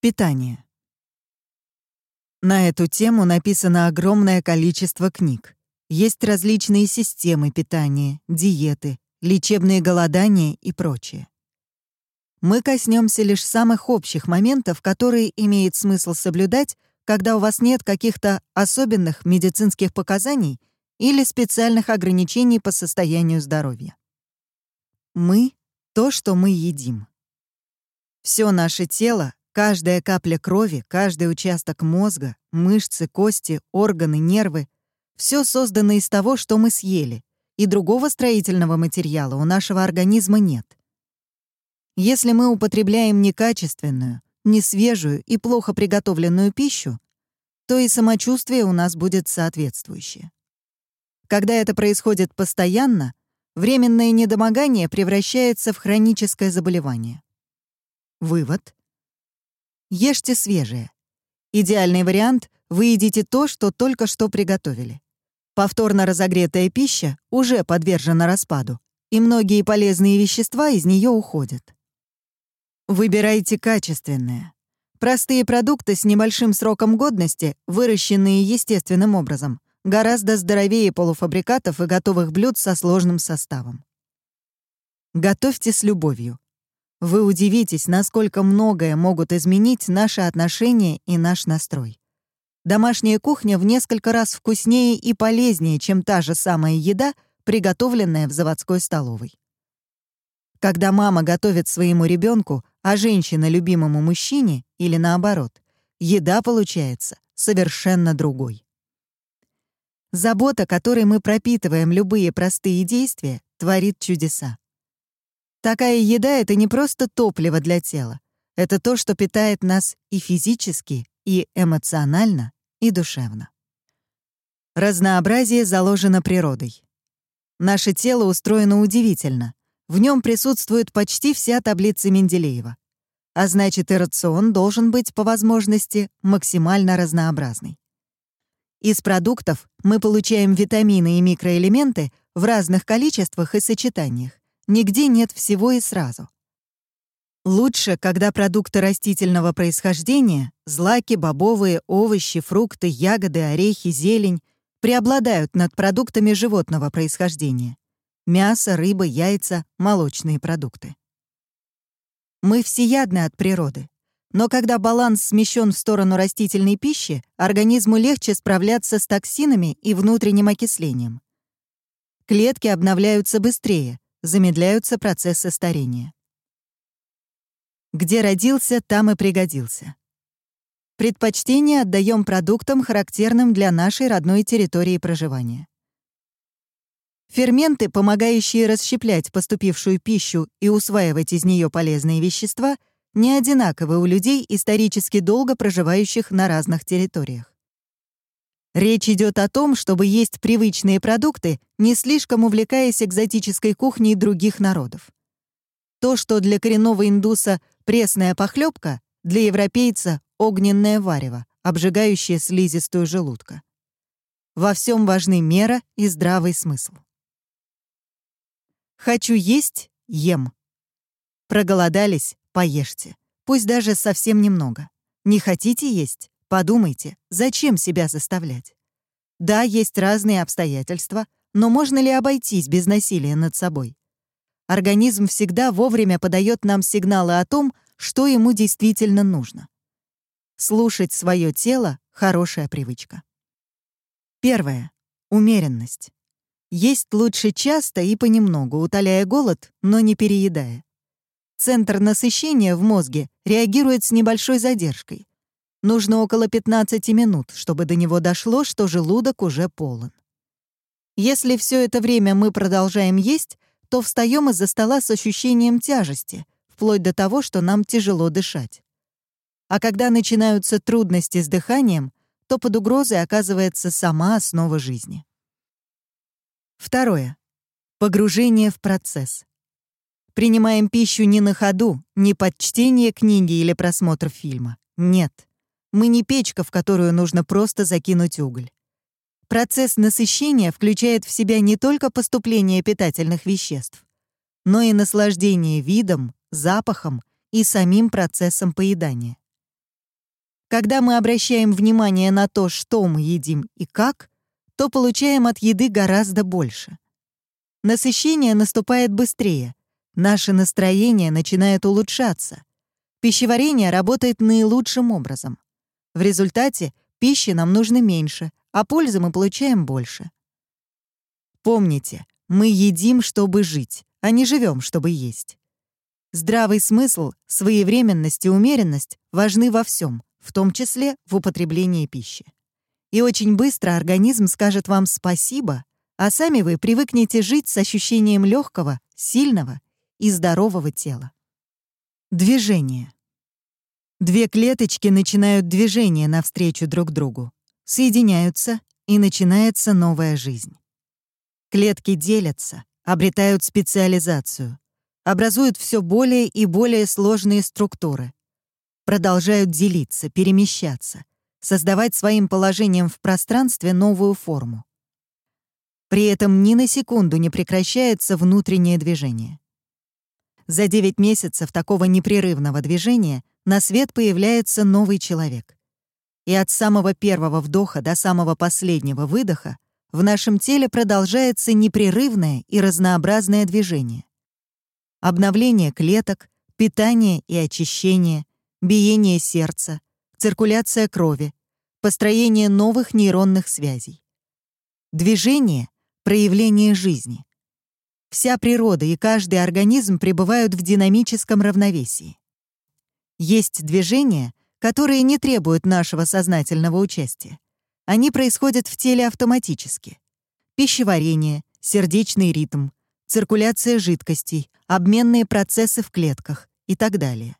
Питание. На эту тему написано огромное количество книг. Есть различные системы питания, диеты, лечебные голодания и прочее. Мы коснемся лишь самых общих моментов, которые имеет смысл соблюдать, когда у вас нет каких-то особенных медицинских показаний или специальных ограничений по состоянию здоровья. Мы — то, что мы едим. Все наше тело Каждая капля крови, каждый участок мозга, мышцы, кости, органы, нервы — все создано из того, что мы съели, и другого строительного материала у нашего организма нет. Если мы употребляем некачественную, несвежую и плохо приготовленную пищу, то и самочувствие у нас будет соответствующее. Когда это происходит постоянно, временное недомогание превращается в хроническое заболевание. Вывод. Ешьте свежее. Идеальный вариант — вы едите то, что только что приготовили. Повторно разогретая пища уже подвержена распаду, и многие полезные вещества из нее уходят. Выбирайте качественное. Простые продукты с небольшим сроком годности, выращенные естественным образом, гораздо здоровее полуфабрикатов и готовых блюд со сложным составом. Готовьте с любовью. Вы удивитесь, насколько многое могут изменить наши отношения и наш настрой. Домашняя кухня в несколько раз вкуснее и полезнее, чем та же самая еда, приготовленная в заводской столовой. Когда мама готовит своему ребенку, а женщина — любимому мужчине, или наоборот, еда получается совершенно другой. Забота, которой мы пропитываем любые простые действия, творит чудеса. Такая еда — это не просто топливо для тела. Это то, что питает нас и физически, и эмоционально, и душевно. Разнообразие заложено природой. Наше тело устроено удивительно. В нем присутствует почти вся таблица Менделеева. А значит, и рацион должен быть, по возможности, максимально разнообразный. Из продуктов мы получаем витамины и микроэлементы в разных количествах и сочетаниях. Нигде нет всего и сразу. Лучше, когда продукты растительного происхождения, злаки, бобовые, овощи, фрукты, ягоды, орехи, зелень, преобладают над продуктами животного происхождения. Мясо, рыба, яйца, молочные продукты. Мы всеядны от природы. Но когда баланс смещен в сторону растительной пищи, организму легче справляться с токсинами и внутренним окислением. Клетки обновляются быстрее, замедляются процессы старения. Где родился, там и пригодился. Предпочтение отдаем продуктам, характерным для нашей родной территории проживания. Ферменты, помогающие расщеплять поступившую пищу и усваивать из нее полезные вещества, не одинаковы у людей, исторически долго проживающих на разных территориях. Речь идет о том, чтобы есть привычные продукты, не слишком увлекаясь экзотической кухней других народов. То, что для коренного индуса пресная похлебка, для европейца — огненное варево, обжигающее слизистую желудка. Во всем важны мера и здравый смысл. Хочу есть — ем. Проголодались — поешьте. Пусть даже совсем немного. Не хотите есть Подумайте, зачем себя заставлять? Да, есть разные обстоятельства, но можно ли обойтись без насилия над собой? Организм всегда вовремя подает нам сигналы о том, что ему действительно нужно. Слушать свое тело — хорошая привычка. Первое. Умеренность. Есть лучше часто и понемногу, утоляя голод, но не переедая. Центр насыщения в мозге реагирует с небольшой задержкой. Нужно около 15 минут, чтобы до него дошло, что желудок уже полон. Если все это время мы продолжаем есть, то встаем из-за стола с ощущением тяжести, вплоть до того, что нам тяжело дышать. А когда начинаются трудности с дыханием, то под угрозой оказывается сама основа жизни. Второе. Погружение в процесс. Принимаем пищу не на ходу, не под чтение книги или просмотр фильма. Нет. Мы не печка, в которую нужно просто закинуть уголь. Процесс насыщения включает в себя не только поступление питательных веществ, но и наслаждение видом, запахом и самим процессом поедания. Когда мы обращаем внимание на то, что мы едим и как, то получаем от еды гораздо больше. Насыщение наступает быстрее, наше настроение начинает улучшаться. Пищеварение работает наилучшим образом. В результате пищи нам нужно меньше, а пользы мы получаем больше. Помните, мы едим, чтобы жить, а не живем, чтобы есть. Здравый смысл, своевременность и умеренность важны во всем, в том числе в употреблении пищи. И очень быстро организм скажет вам спасибо, а сами вы привыкнете жить с ощущением легкого, сильного и здорового тела. Движение. Две клеточки начинают движение навстречу друг другу, соединяются, и начинается новая жизнь. Клетки делятся, обретают специализацию, образуют все более и более сложные структуры, продолжают делиться, перемещаться, создавать своим положением в пространстве новую форму. При этом ни на секунду не прекращается внутреннее движение. За 9 месяцев такого непрерывного движения на свет появляется новый человек. И от самого первого вдоха до самого последнего выдоха в нашем теле продолжается непрерывное и разнообразное движение обновление клеток, питание и очищение, биение сердца, циркуляция крови, построение новых нейронных связей. Движение — проявление жизни. Вся природа и каждый организм пребывают в динамическом равновесии. Есть движения, которые не требуют нашего сознательного участия. Они происходят в теле автоматически. Пищеварение, сердечный ритм, циркуляция жидкостей, обменные процессы в клетках и так далее.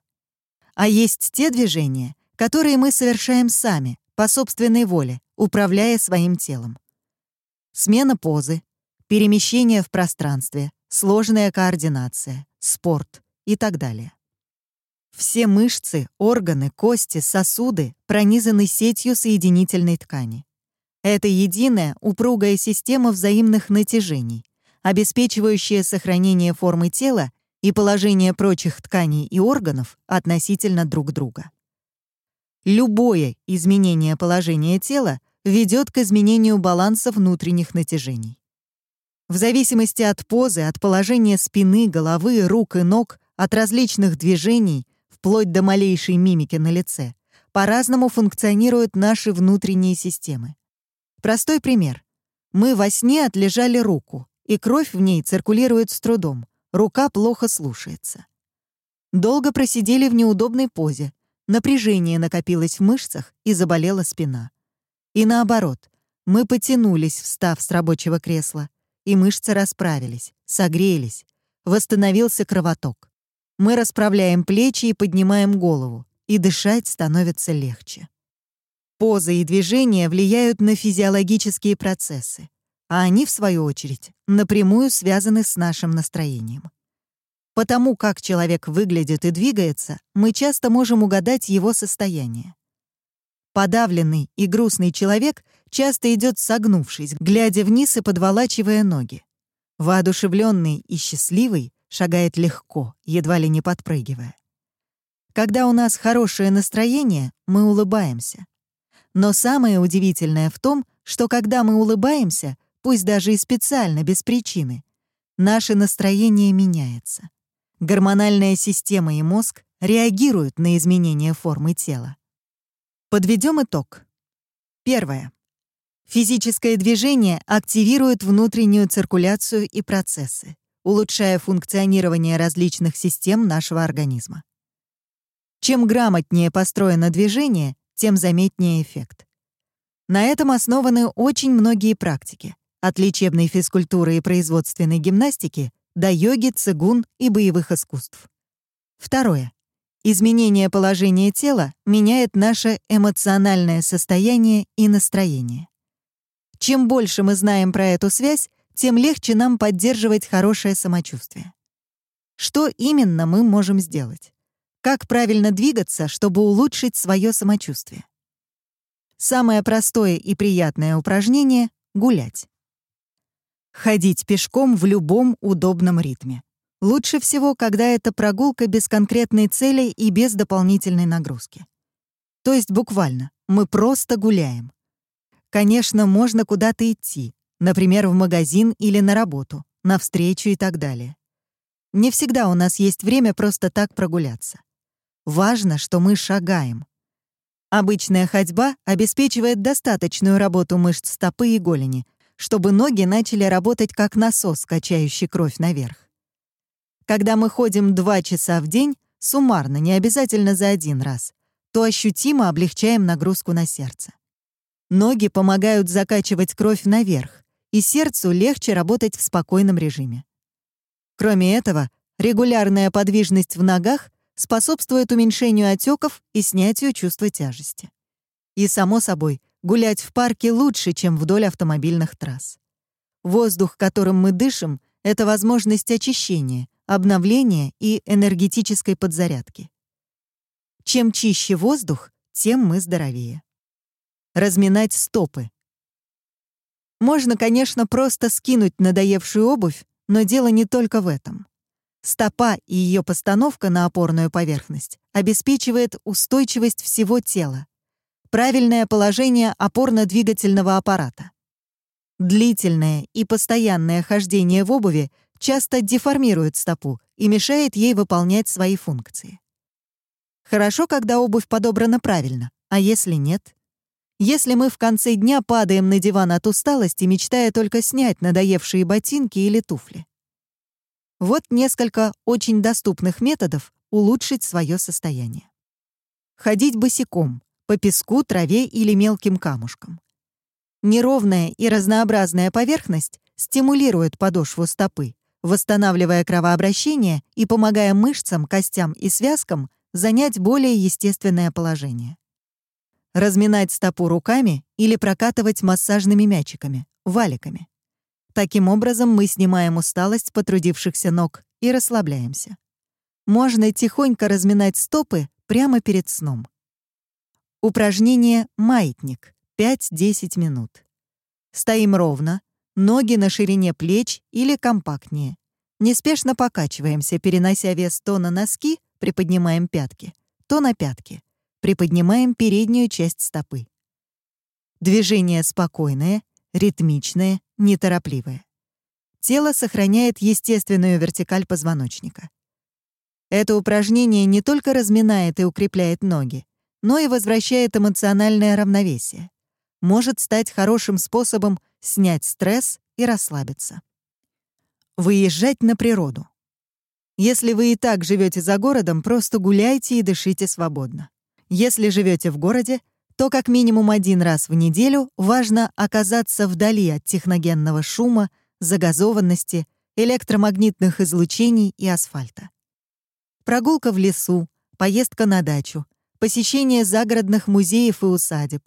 А есть те движения, которые мы совершаем сами, по собственной воле, управляя своим телом. Смена позы, перемещение в пространстве, сложная координация, спорт и так далее. Все мышцы, органы, кости, сосуды пронизаны сетью соединительной ткани. Это единая, упругая система взаимных натяжений, обеспечивающее сохранение формы тела и положение прочих тканей и органов относительно друг друга. Любое изменение положения тела ведет к изменению баланса внутренних натяжений. В зависимости от позы, от положения спины, головы, рук и ног, от различных движений, вплоть до малейшей мимики на лице, по-разному функционируют наши внутренние системы. Простой пример. Мы во сне отлежали руку, и кровь в ней циркулирует с трудом, рука плохо слушается. Долго просидели в неудобной позе, напряжение накопилось в мышцах и заболела спина. И наоборот, мы потянулись, встав с рабочего кресла, и мышцы расправились, согрелись, восстановился кровоток. Мы расправляем плечи и поднимаем голову, и дышать становится легче. Позы и движения влияют на физиологические процессы, а они, в свою очередь, напрямую связаны с нашим настроением. Потому как человек выглядит и двигается, мы часто можем угадать его состояние. Подавленный и грустный человек часто идет согнувшись, глядя вниз и подволачивая ноги. Воодушевленный и счастливый шагает легко, едва ли не подпрыгивая. Когда у нас хорошее настроение, мы улыбаемся. Но самое удивительное в том, что когда мы улыбаемся — пусть даже и специально, без причины, наше настроение меняется. Гормональная система и мозг реагируют на изменения формы тела. Подведем итог. Первое. Физическое движение активирует внутреннюю циркуляцию и процессы, улучшая функционирование различных систем нашего организма. Чем грамотнее построено движение, тем заметнее эффект. На этом основаны очень многие практики, от лечебной физкультуры и производственной гимнастики до йоги, цигун и боевых искусств. Второе. Изменение положения тела меняет наше эмоциональное состояние и настроение. Чем больше мы знаем про эту связь, тем легче нам поддерживать хорошее самочувствие. Что именно мы можем сделать? Как правильно двигаться, чтобы улучшить свое самочувствие? Самое простое и приятное упражнение — гулять. Ходить пешком в любом удобном ритме. Лучше всего, когда это прогулка без конкретной цели и без дополнительной нагрузки. То есть буквально, мы просто гуляем. Конечно, можно куда-то идти, например, в магазин или на работу, на встречу и так далее. Не всегда у нас есть время просто так прогуляться. Важно, что мы шагаем. Обычная ходьба обеспечивает достаточную работу мышц стопы и голени, чтобы ноги начали работать как насос, качающий кровь наверх. Когда мы ходим 2 часа в день, суммарно, не обязательно за один раз, то ощутимо облегчаем нагрузку на сердце. Ноги помогают закачивать кровь наверх, и сердцу легче работать в спокойном режиме. Кроме этого, регулярная подвижность в ногах способствует уменьшению отеков и снятию чувства тяжести. И, само собой, гулять в парке лучше, чем вдоль автомобильных трасс. Воздух, которым мы дышим, — это возможность очищения, обновления и энергетической подзарядки. Чем чище воздух, тем мы здоровее. Разминать стопы. Можно, конечно, просто скинуть надоевшую обувь, но дело не только в этом. Стопа и ее постановка на опорную поверхность обеспечивает устойчивость всего тела, правильное положение опорно-двигательного аппарата. Длительное и постоянное хождение в обуви часто деформирует стопу и мешает ей выполнять свои функции. Хорошо, когда обувь подобрана правильно, а если нет? Если мы в конце дня падаем на диван от усталости, мечтая только снять надоевшие ботинки или туфли. Вот несколько очень доступных методов улучшить свое состояние. Ходить босиком, по песку, траве или мелким камушкам. Неровная и разнообразная поверхность стимулирует подошву стопы, восстанавливая кровообращение и помогая мышцам, костям и связкам занять более естественное положение. Разминать стопу руками или прокатывать массажными мячиками, валиками. Таким образом мы снимаем усталость потрудившихся ног и расслабляемся. Можно тихонько разминать стопы прямо перед сном. Упражнение «Маятник» 5-10 минут. Стоим ровно, ноги на ширине плеч или компактнее. Неспешно покачиваемся, перенося вес то на носки, приподнимаем пятки, то на пятки, приподнимаем переднюю часть стопы. Движение спокойное, ритмичное, неторопливое. Тело сохраняет естественную вертикаль позвоночника. Это упражнение не только разминает и укрепляет ноги, но и возвращает эмоциональное равновесие. Может стать хорошим способом снять стресс и расслабиться. Выезжать на природу. Если вы и так живете за городом, просто гуляйте и дышите свободно. Если живете в городе, то как минимум один раз в неделю важно оказаться вдали от техногенного шума, загазованности, электромагнитных излучений и асфальта. Прогулка в лесу, поездка на дачу, посещение загородных музеев и усадеб,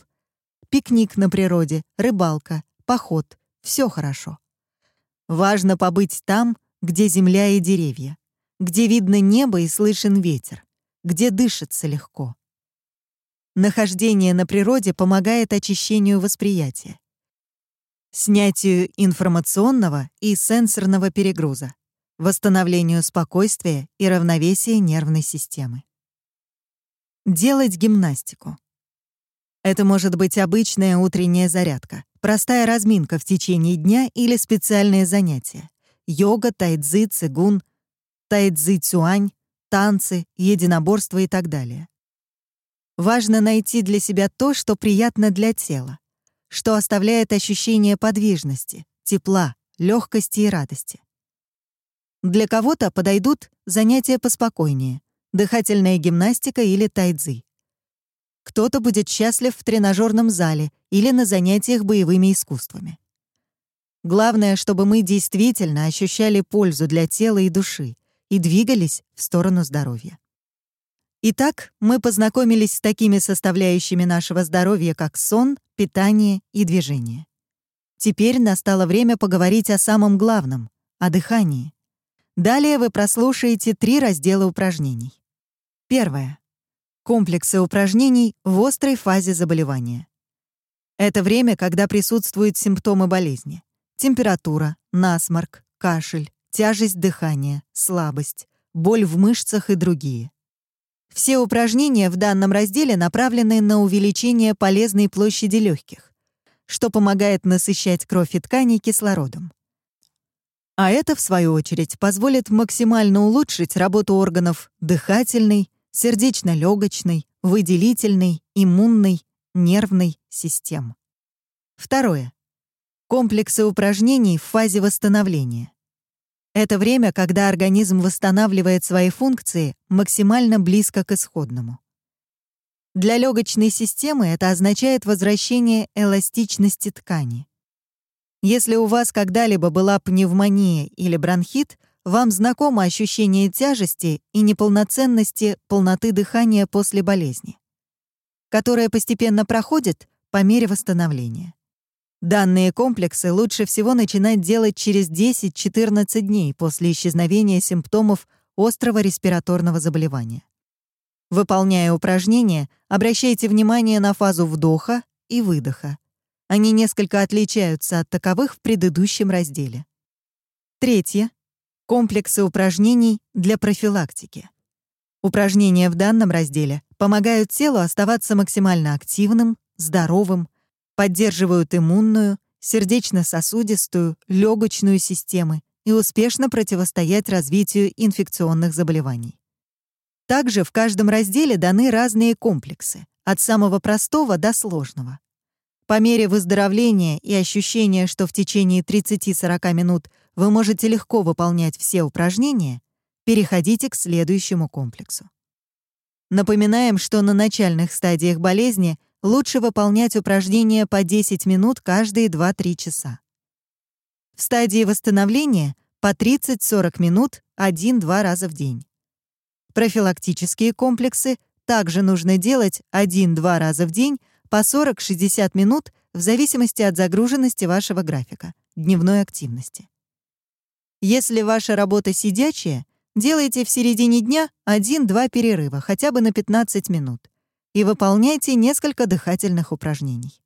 пикник на природе, рыбалка, поход — все хорошо. Важно побыть там, где земля и деревья, где видно небо и слышен ветер, где дышится легко. Нахождение на природе помогает очищению восприятия, снятию информационного и сенсорного перегруза, восстановлению спокойствия и равновесия нервной системы. Делать гимнастику. Это может быть обычная утренняя зарядка, простая разминка в течение дня или специальные занятия. Йога, тайцзи, цигун, тайцзи-цюань, танцы, единоборство и так далее. Важно найти для себя то, что приятно для тела, что оставляет ощущение подвижности, тепла, легкости и радости. Для кого-то подойдут занятия поспокойнее, дыхательная гимнастика или тайцзи. Кто-то будет счастлив в тренажерном зале или на занятиях боевыми искусствами. Главное, чтобы мы действительно ощущали пользу для тела и души и двигались в сторону здоровья. Итак, мы познакомились с такими составляющими нашего здоровья, как сон, питание и движение. Теперь настало время поговорить о самом главном — о дыхании. Далее вы прослушаете три раздела упражнений. Первое. Комплексы упражнений в острой фазе заболевания. Это время, когда присутствуют симптомы болезни. Температура, насморк, кашель, тяжесть дыхания, слабость, боль в мышцах и другие. Все упражнения в данном разделе направлены на увеличение полезной площади легких, что помогает насыщать кровь и ткани кислородом. А это, в свою очередь, позволит максимально улучшить работу органов дыхательной, сердечно-легочной, выделительной, иммунной, нервной систем. Второе. Комплексы упражнений в фазе восстановления. Это время, когда организм восстанавливает свои функции максимально близко к исходному. Для легочной системы это означает возвращение эластичности ткани. Если у вас когда-либо была пневмония или бронхит, вам знакомо ощущение тяжести и неполноценности полноты дыхания после болезни, которая постепенно проходит по мере восстановления. Данные комплексы лучше всего начинать делать через 10-14 дней после исчезновения симптомов острого респираторного заболевания. Выполняя упражнения, обращайте внимание на фазу вдоха и выдоха. Они несколько отличаются от таковых в предыдущем разделе. Третье. Комплексы упражнений для профилактики. Упражнения в данном разделе помогают телу оставаться максимально активным, здоровым, поддерживают иммунную, сердечно-сосудистую, легочную системы и успешно противостоять развитию инфекционных заболеваний. Также в каждом разделе даны разные комплексы, от самого простого до сложного. По мере выздоровления и ощущения, что в течение 30-40 минут вы можете легко выполнять все упражнения, переходите к следующему комплексу. Напоминаем, что на начальных стадиях болезни – лучше выполнять упражнения по 10 минут каждые 2-3 часа. В стадии восстановления по 30-40 минут 1-2 раза в день. Профилактические комплексы также нужно делать 1-2 раза в день по 40-60 минут в зависимости от загруженности вашего графика, дневной активности. Если ваша работа сидячая, делайте в середине дня 1-2 перерыва, хотя бы на 15 минут и выполняйте несколько дыхательных упражнений.